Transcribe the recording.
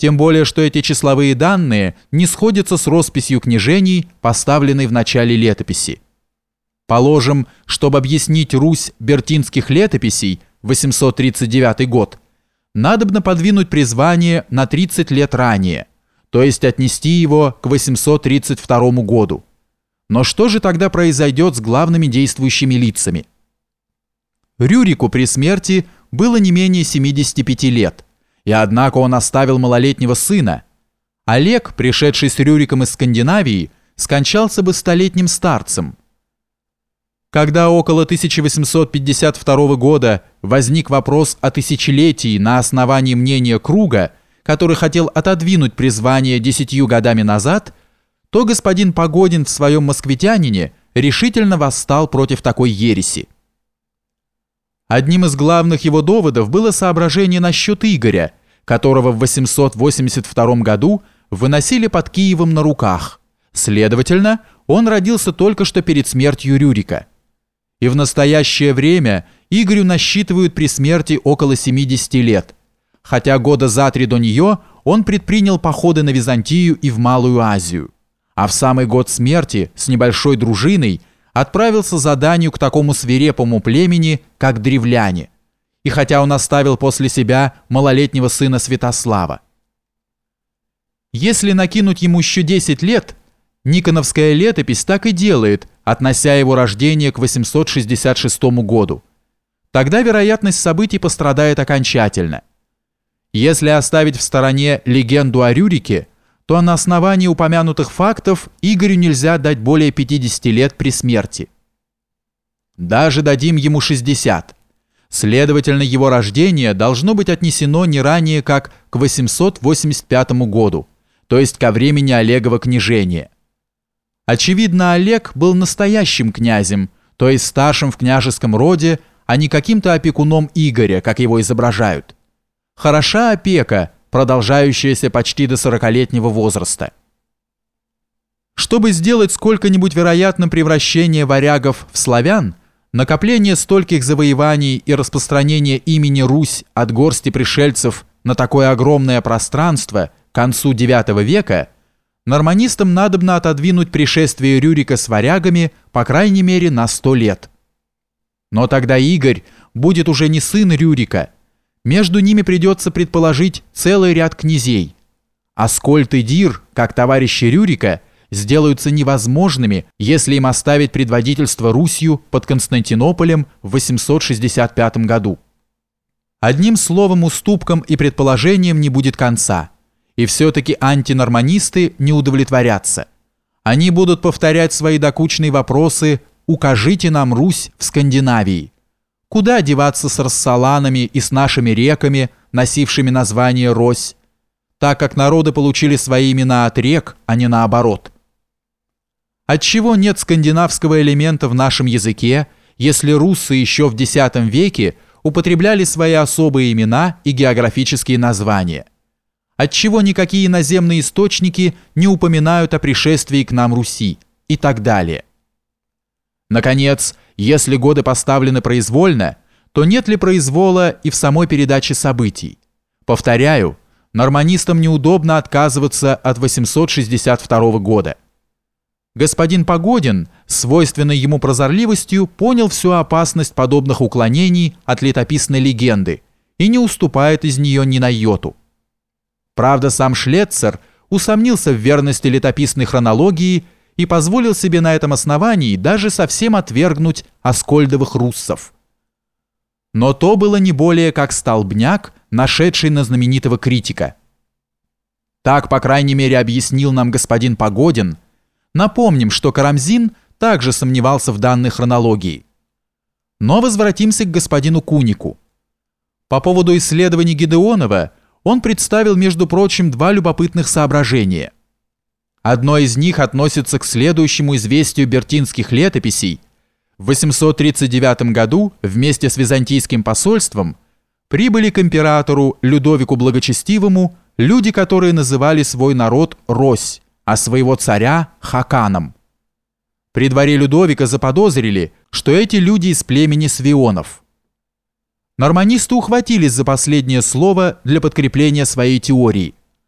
тем более что эти числовые данные не сходятся с росписью княжений, поставленной в начале летописи. Положим, чтобы объяснить Русь бертинских летописей, 839 год, надобно подвинуть призвание на 30 лет ранее, то есть отнести его к 832 году. Но что же тогда произойдет с главными действующими лицами? Рюрику при смерти было не менее 75 лет, и однако он оставил малолетнего сына. Олег, пришедший с Рюриком из Скандинавии, скончался бы столетним старцем. Когда около 1852 года возник вопрос о тысячелетии на основании мнения Круга, который хотел отодвинуть призвание десятью годами назад, то господин Погодин в своем «Москвитянине» решительно восстал против такой ереси. Одним из главных его доводов было соображение насчет Игоря, которого в 882 году выносили под Киевом на руках. Следовательно, он родился только что перед смертью Рюрика. И в настоящее время Игорю насчитывают при смерти около 70 лет, хотя года за три до нее он предпринял походы на Византию и в Малую Азию, а в самый год смерти с небольшой дружиной – отправился заданию к такому свирепому племени, как древляне, и хотя он оставил после себя малолетнего сына Святослава. Если накинуть ему еще 10 лет, Никоновская летопись так и делает, относя его рождение к 866 году. Тогда вероятность событий пострадает окончательно. Если оставить в стороне легенду о Рюрике, то на основании упомянутых фактов Игорю нельзя дать более 50 лет при смерти. Даже дадим ему 60. Следовательно, его рождение должно быть отнесено не ранее, как к 885 году, то есть ко времени Олегова княжения. Очевидно, Олег был настоящим князем, то есть старшим в княжеском роде, а не каким-то опекуном Игоря, как его изображают. Хороша опека – продолжающаяся почти до сорокалетнего возраста. Чтобы сделать сколько-нибудь вероятным превращение варягов в славян, накопление стольких завоеваний и распространение имени Русь от горсти пришельцев на такое огромное пространство к концу IX века, норманистам надобно отодвинуть пришествие Рюрика с варягами по крайней мере на сто лет. Но тогда Игорь будет уже не сын Рюрика – между ними придется предположить целый ряд князей. Аскольд и Дир, как товарищи Рюрика, сделаются невозможными, если им оставить предводительство Русью под Константинополем в 865 году. Одним словом, уступкам и предположениям не будет конца. И все-таки антинорманисты не удовлетворятся. Они будут повторять свои докучные вопросы «Укажите нам Русь в Скандинавии». Куда деваться с рассаланами и с нашими реками, носившими название Рось, так как народы получили свои имена от рек, а не наоборот? Отчего нет скандинавского элемента в нашем языке, если руссы еще в X веке употребляли свои особые имена и географические названия? Отчего никакие наземные источники не упоминают о пришествии к нам Руси? И так далее. Наконец, если годы поставлены произвольно, то нет ли произвола и в самой передаче событий? Повторяю, норманистам неудобно отказываться от 862 года. Господин Погодин, свойственной ему прозорливостью, понял всю опасность подобных уклонений от летописной легенды и не уступает из нее ни на йоту. Правда, сам Шлецер усомнился в верности летописной хронологии и позволил себе на этом основании даже совсем отвергнуть Аскольдовых руссов. Но то было не более как столбняк, нашедший на знаменитого критика. Так, по крайней мере, объяснил нам господин Погодин. Напомним, что Карамзин также сомневался в данной хронологии. Но возвратимся к господину Кунику. По поводу исследований Гедеонова он представил, между прочим, два любопытных соображения – Одно из них относится к следующему известию бертинских летописей. В 839 году вместе с византийским посольством прибыли к императору Людовику Благочестивому люди, которые называли свой народ Рось, а своего царя Хаканом. При дворе Людовика заподозрили, что эти люди из племени Свионов. Норманисты ухватились за последнее слово для подкрепления своей теории –